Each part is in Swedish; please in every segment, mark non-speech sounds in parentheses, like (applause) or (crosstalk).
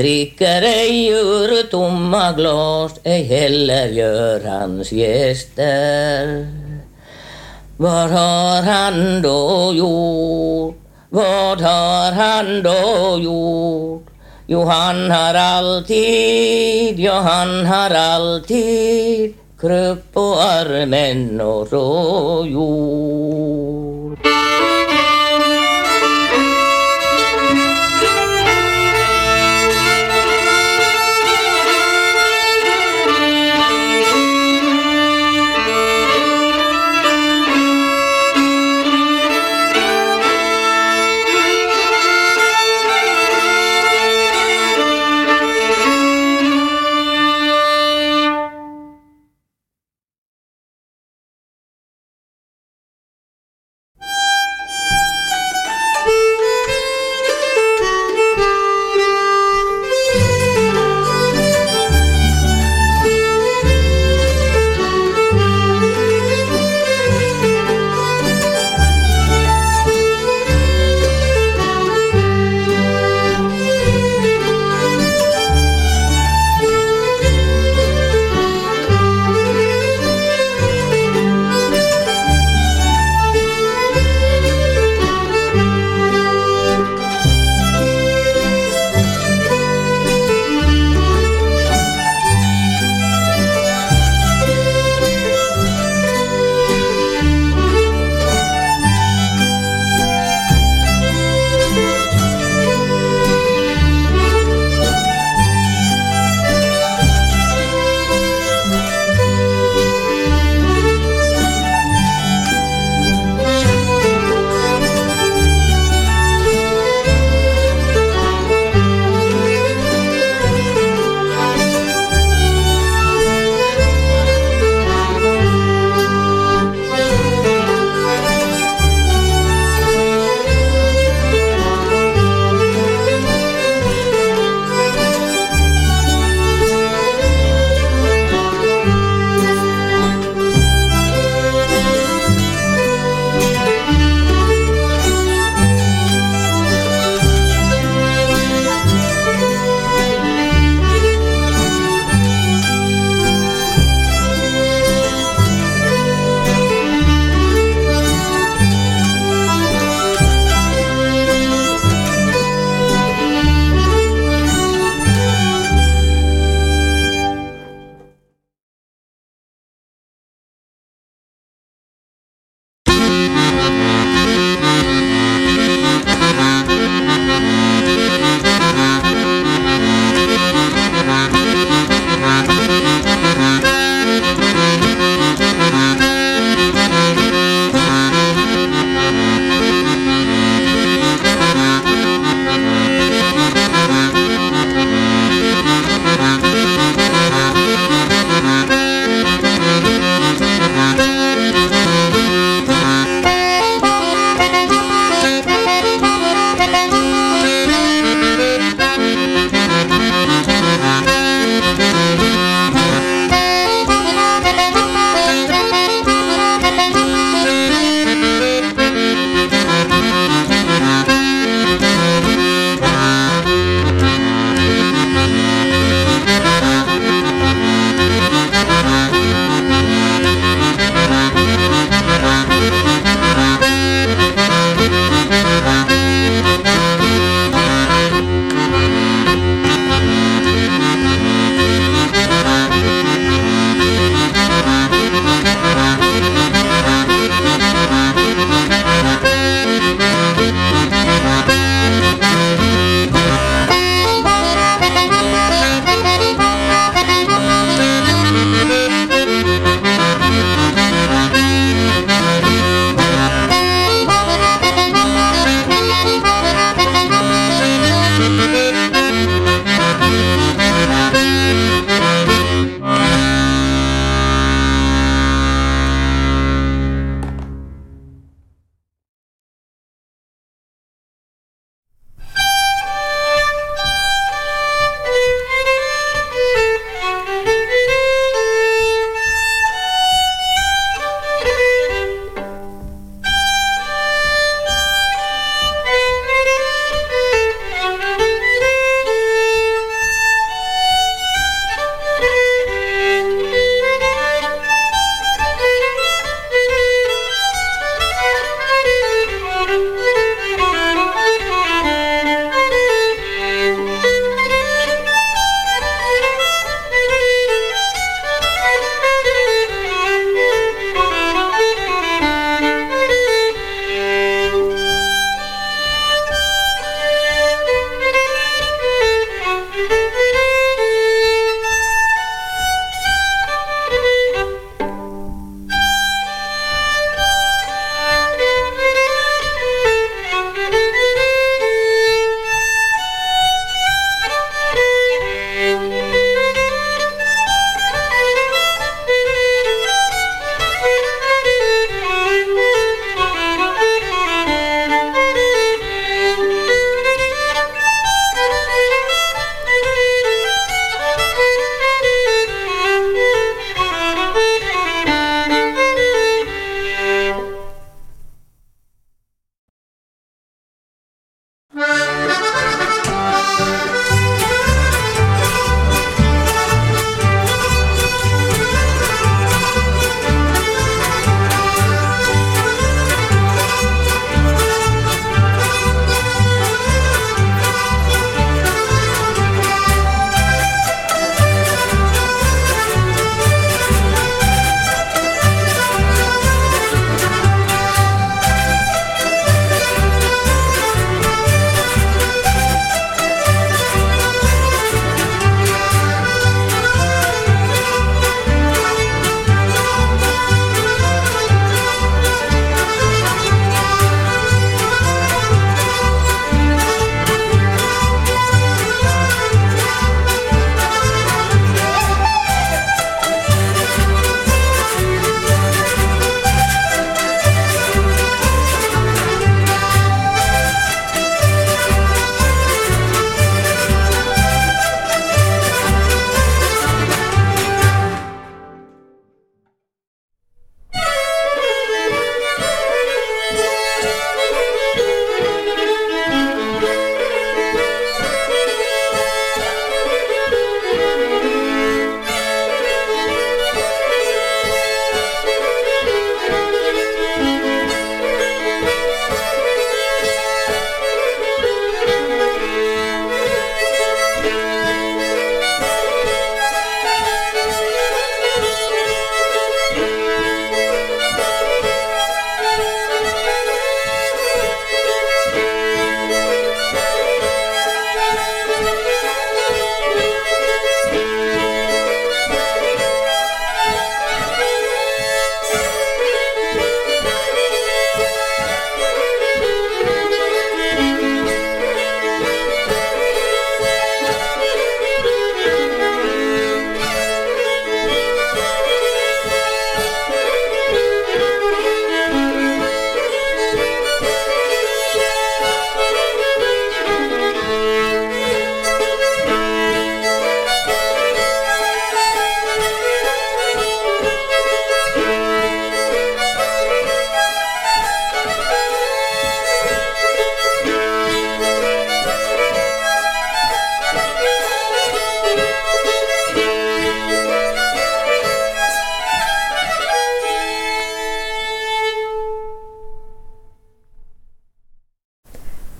dricker ej ur tomma glas, ej heller gör hans gäster. Vad har han då gjort? Vad har han då gjort? Jo, han har alltid, ja, han har alltid krupp på armen och så.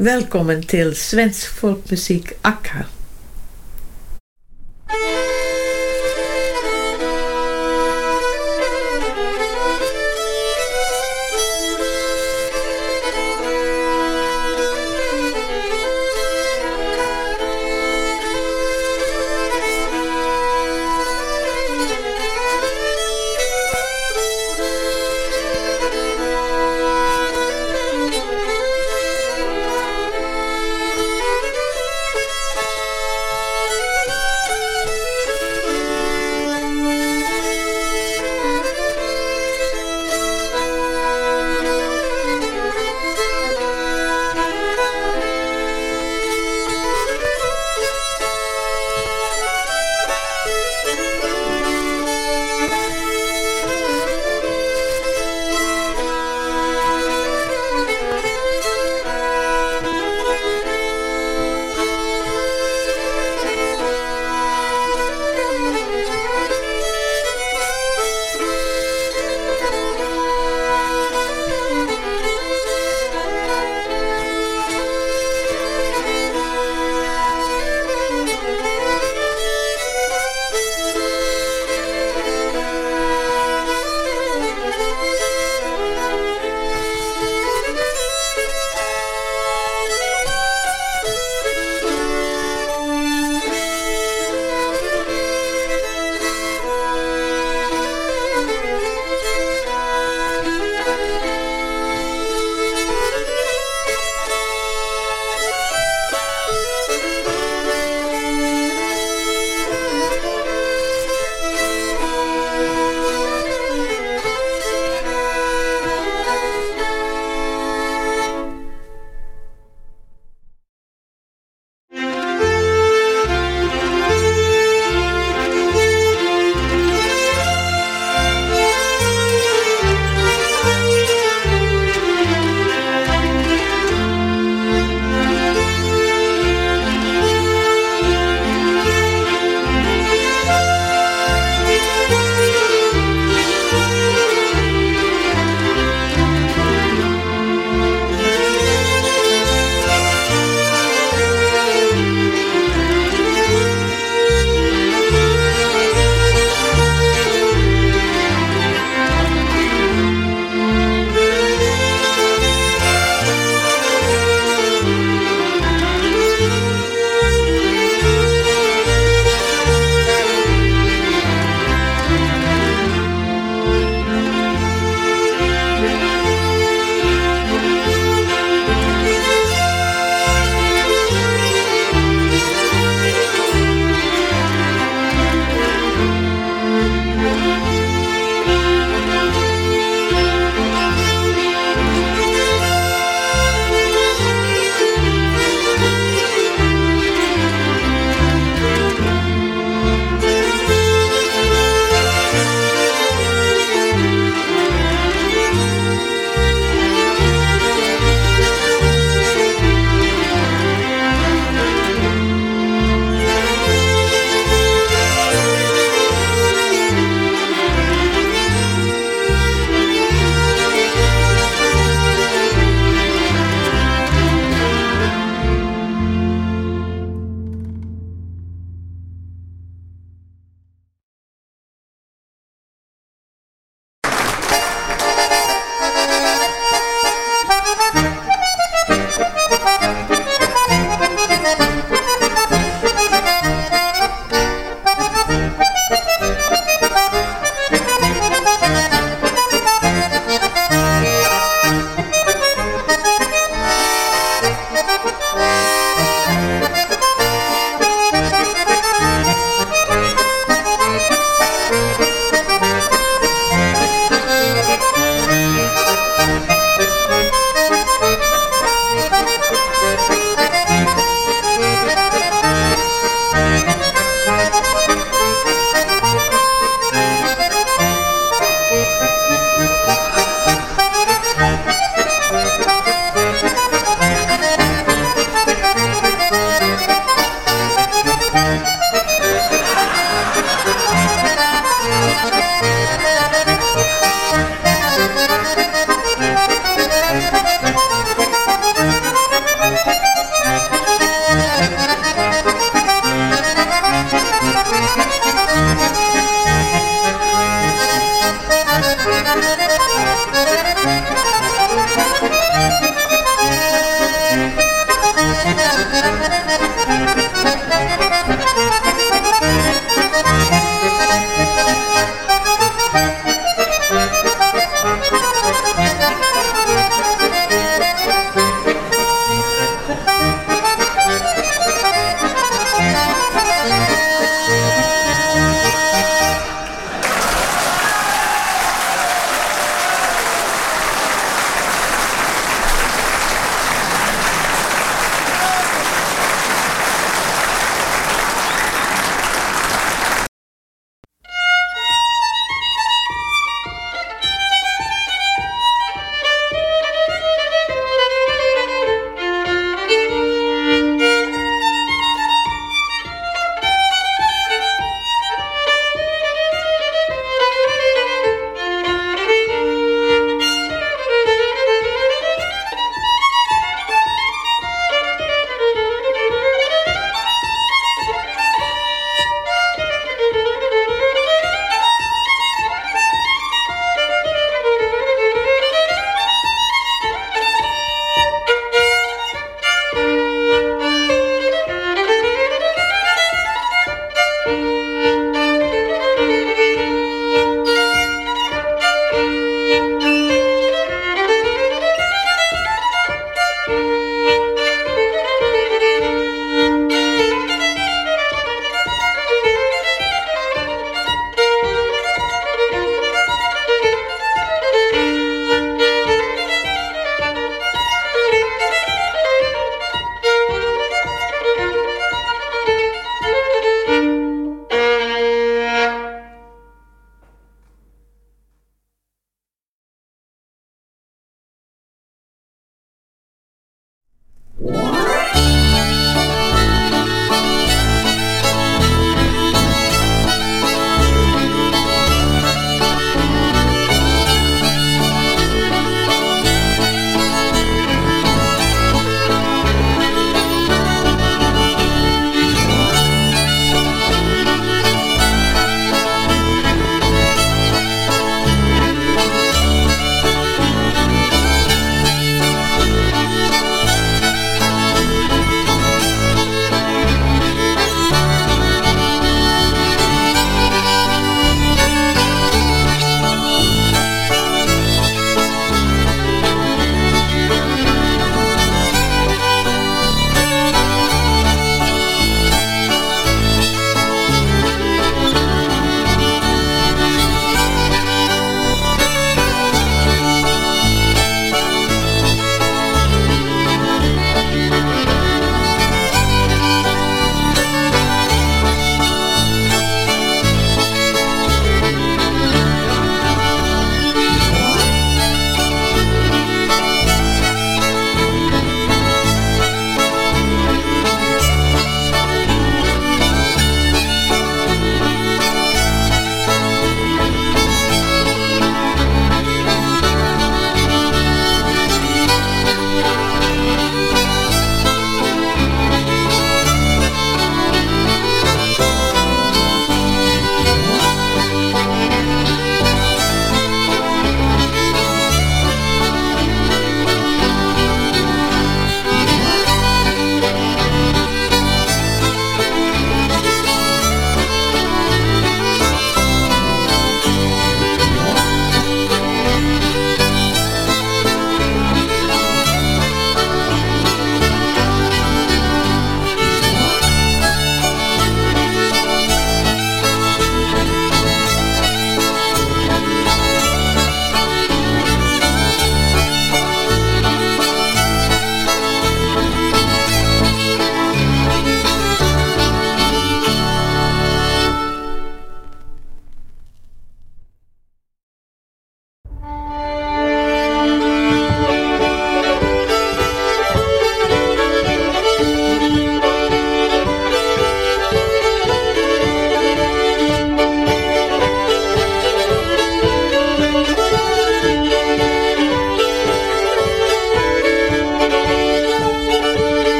Välkommen till Svensk folkmusik Akka.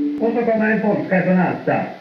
大阪前ポンスカイトたースタ。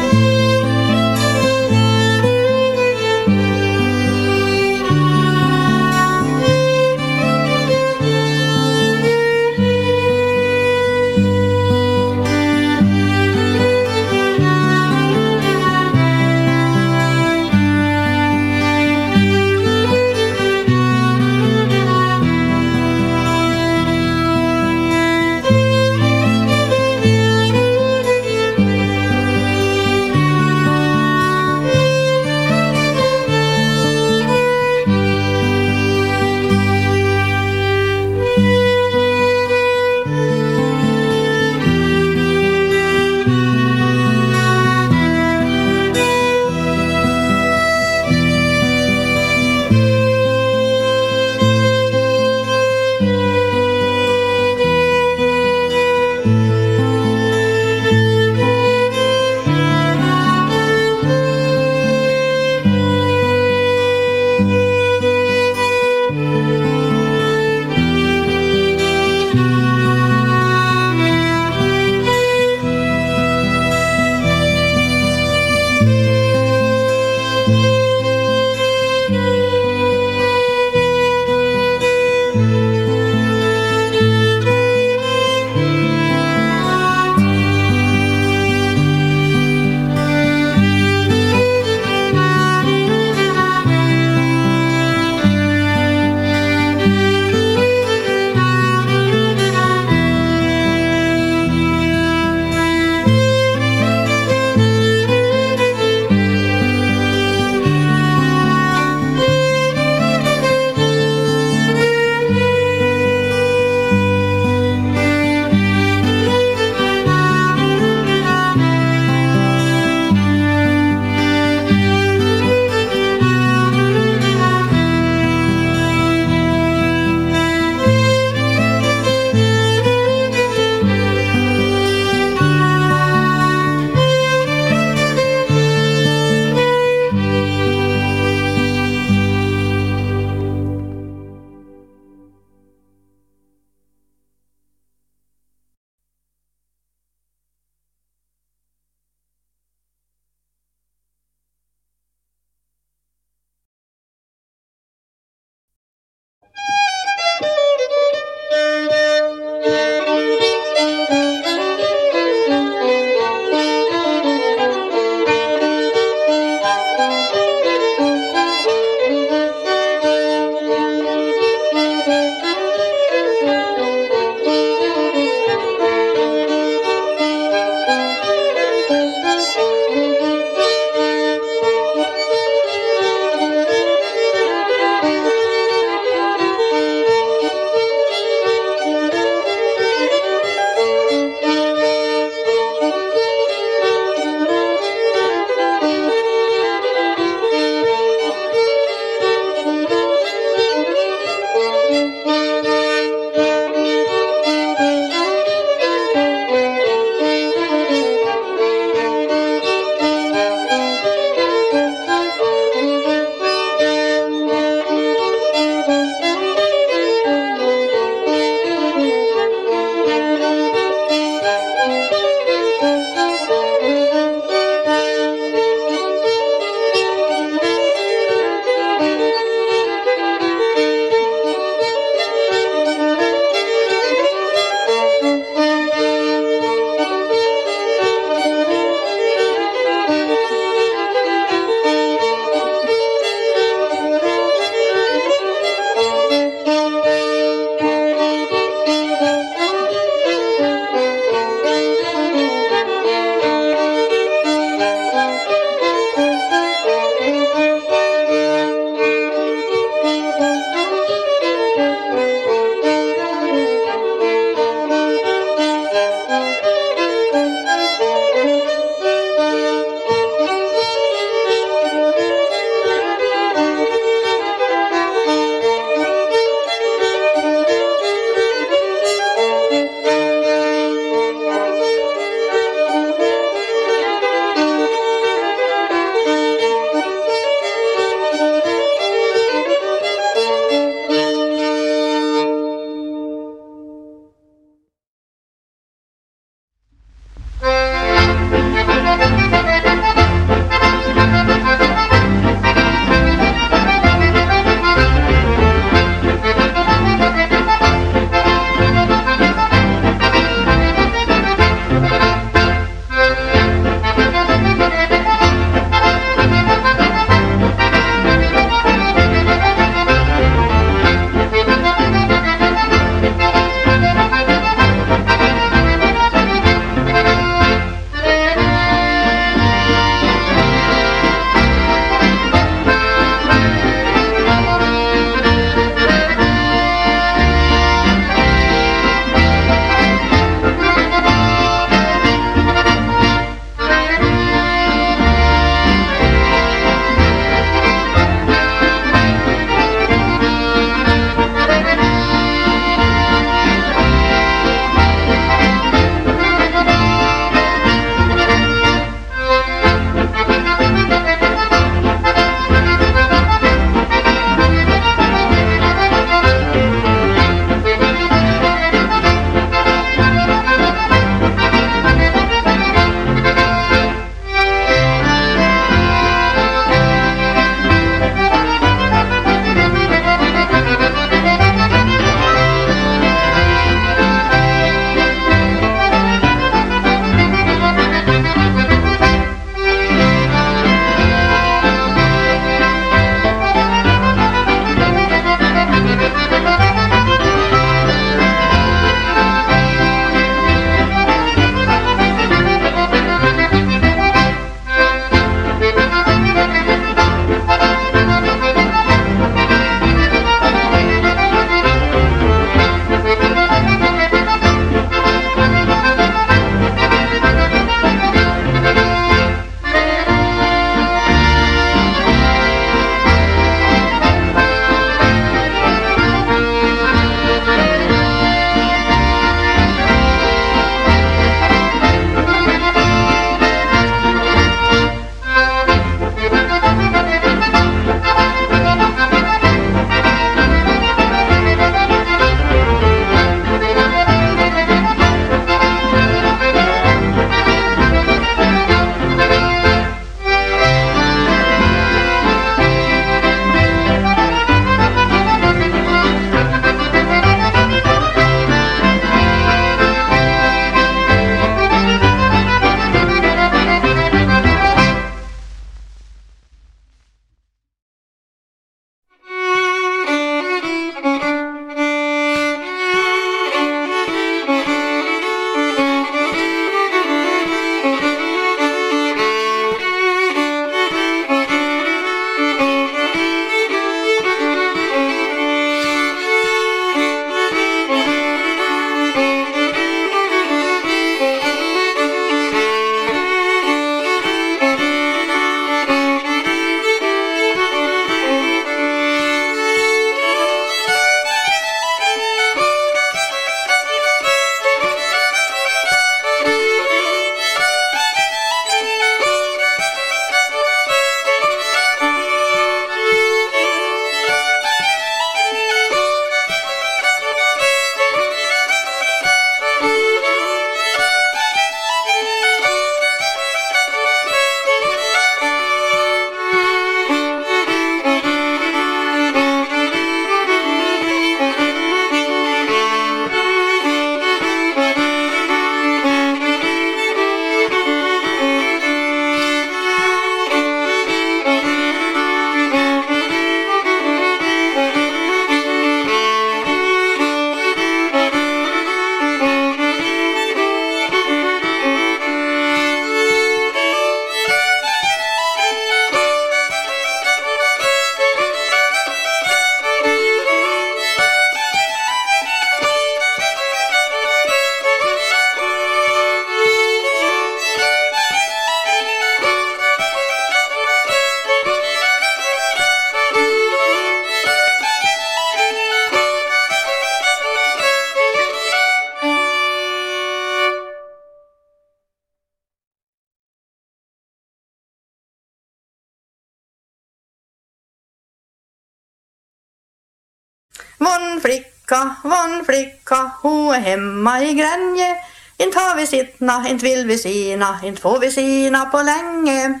Flicka, von flicka, hon är hemma i Gränge. Inte har vi sittna, inte vill vi sina, inte får vi sina på länge.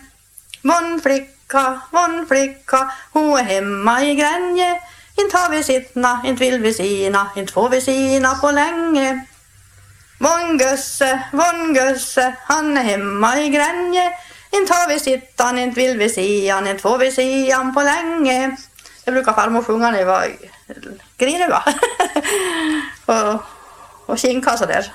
Von flicka, von flicka, hon är hemma i Gränge. Inte har vi sittna, inte vill vi sina, inte får vi sina på länge. Von Gösse, von Gösse, han är hemma i Gränge. Inte har vi sittan, inte vill vi sian, inte får vi sian på länge. Det brukar farmor sjunga när vi var griniga. (laughs) och, och kinka sådär.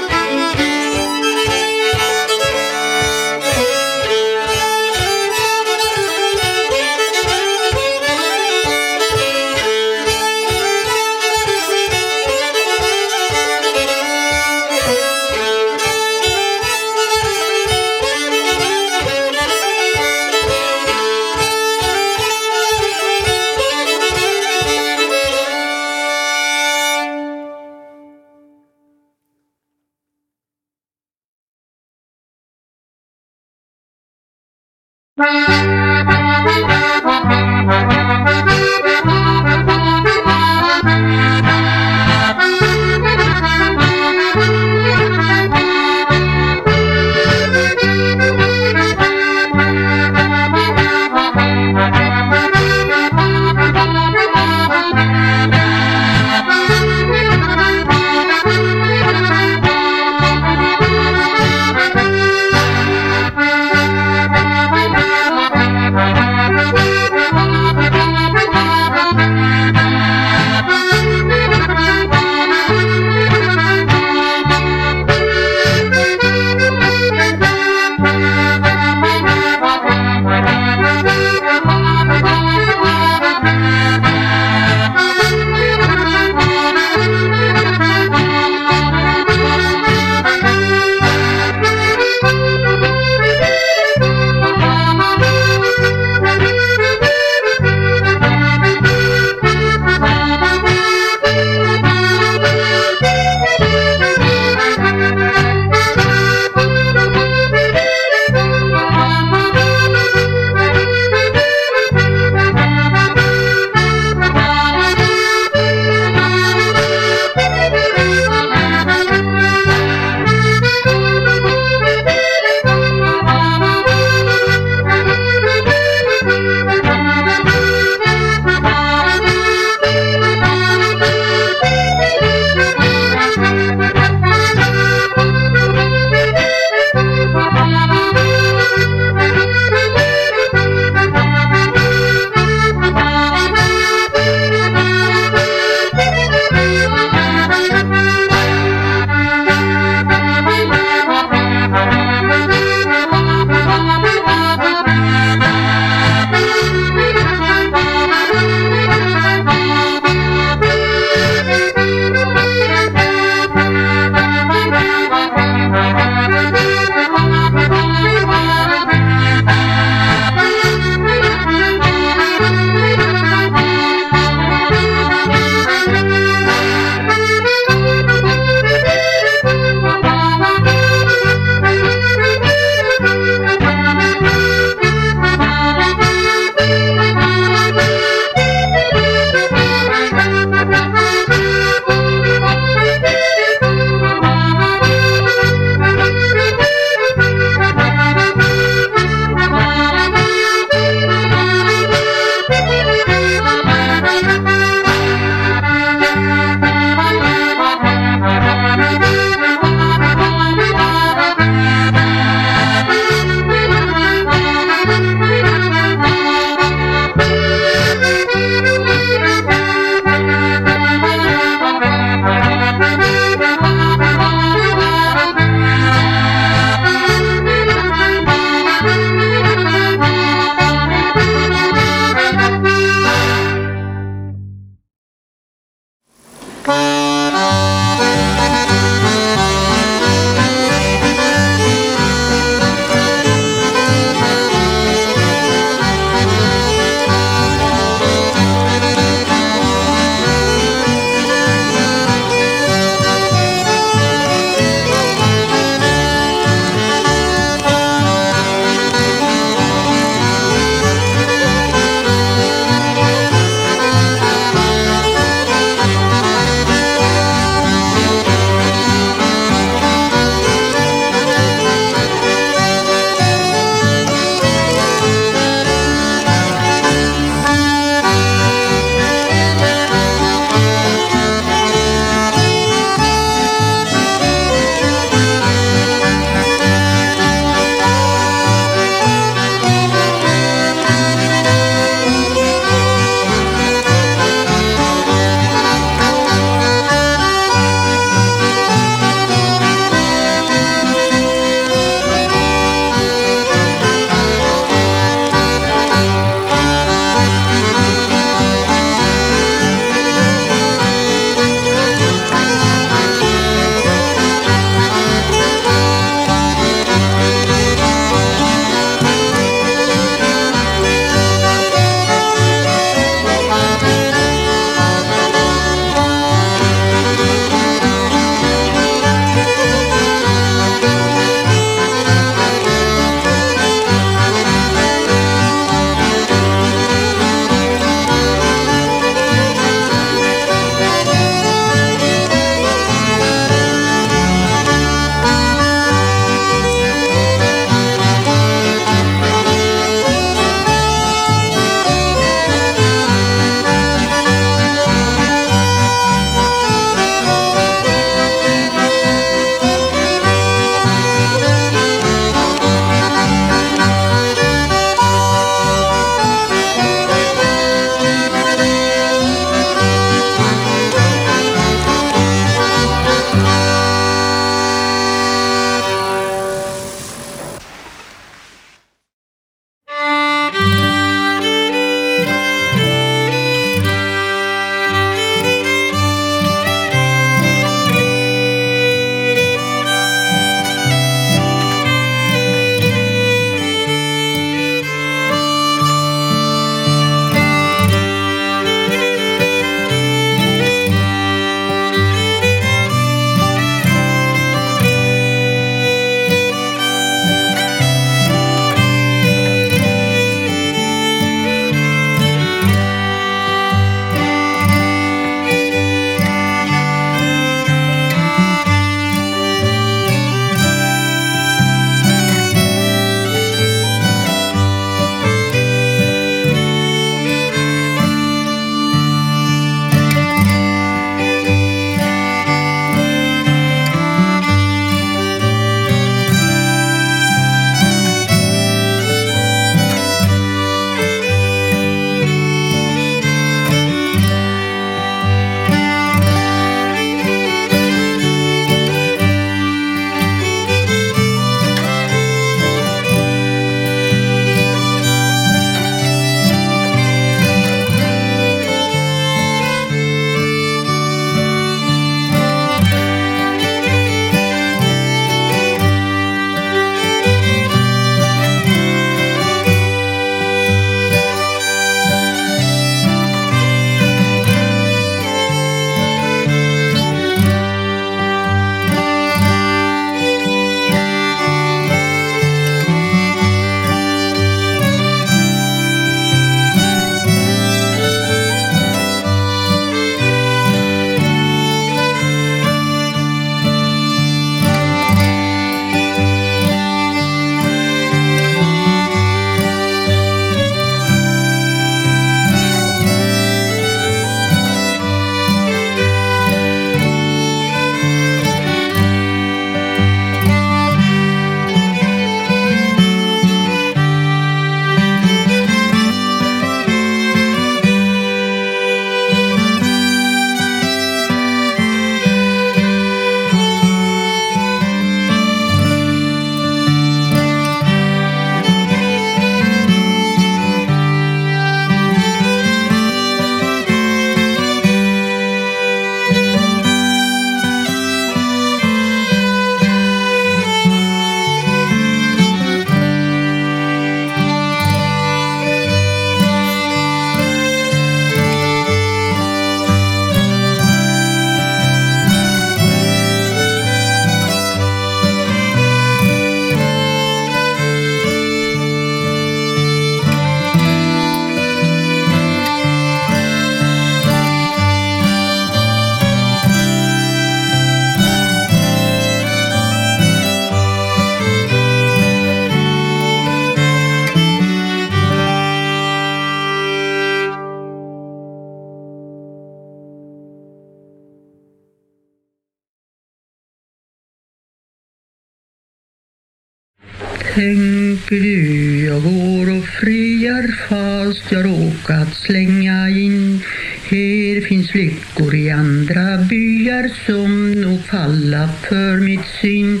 Du jag går och friar fast jag råkat slänga in. Här finns flickor i andra byar som nog falla för mitt syn.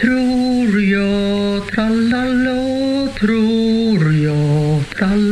Tror jag, trallala, tror jag, trallala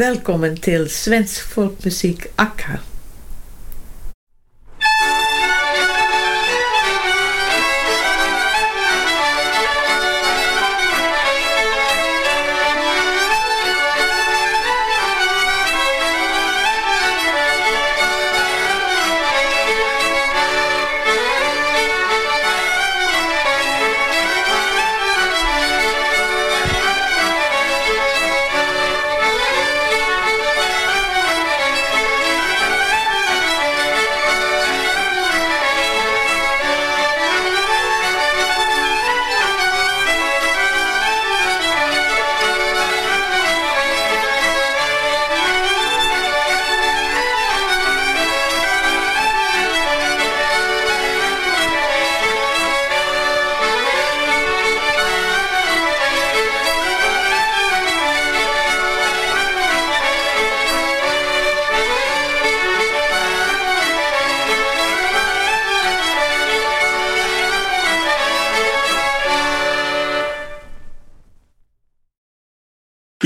Välkommen till Svensk folkmusik Akka.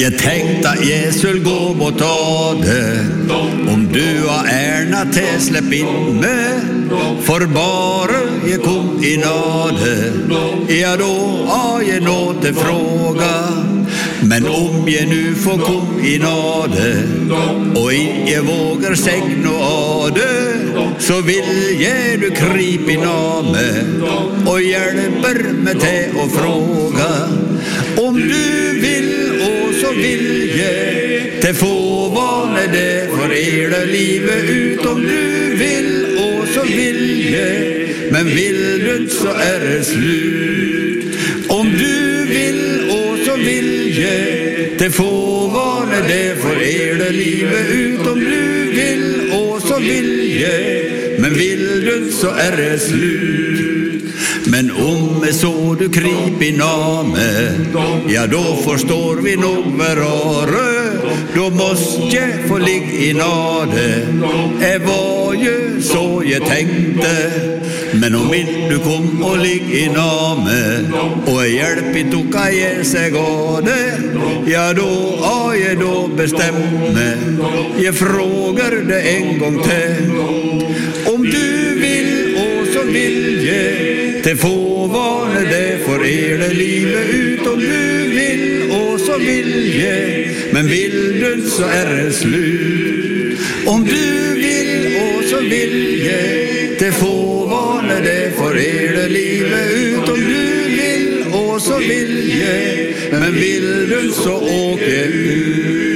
Jag tänkte att jag skulle gå mot det Om du har Erna till släpp in mig För bara jag kom i nåde. Ja då har jag något att fråga. Men om jag nu får kom i nåde Och inte vågar säga något ade. Så vill jag du kryp i mig Och hjälper mig till att fråga. Om du vilje. Så vill jag Det får vara det för livet ut. Om du vill och så vill jag Men vill du inte så är det slut. Om du vill och så vill jag Det får vara det för hela livet ut. Om du vill och så vill jag Men vill du inte så är det slut men om så du kryp i name Ja då förstår vi nog varare. Då måste jag få ligga i nade. Det var ju så jag tänkte. Men om inte du kom och ligg i name Och jag hjälp inte och ge sig gade Ja då har jag då bestämt mig. Jag frågar det en gång till. Om du det får vara det för hela livet ut om du vill och så vill jag Men vill du så är det slut. Om du vill och så vill jag Det får vara det för hela livet ut om du vill och så vill jag Men vill du så åker ut.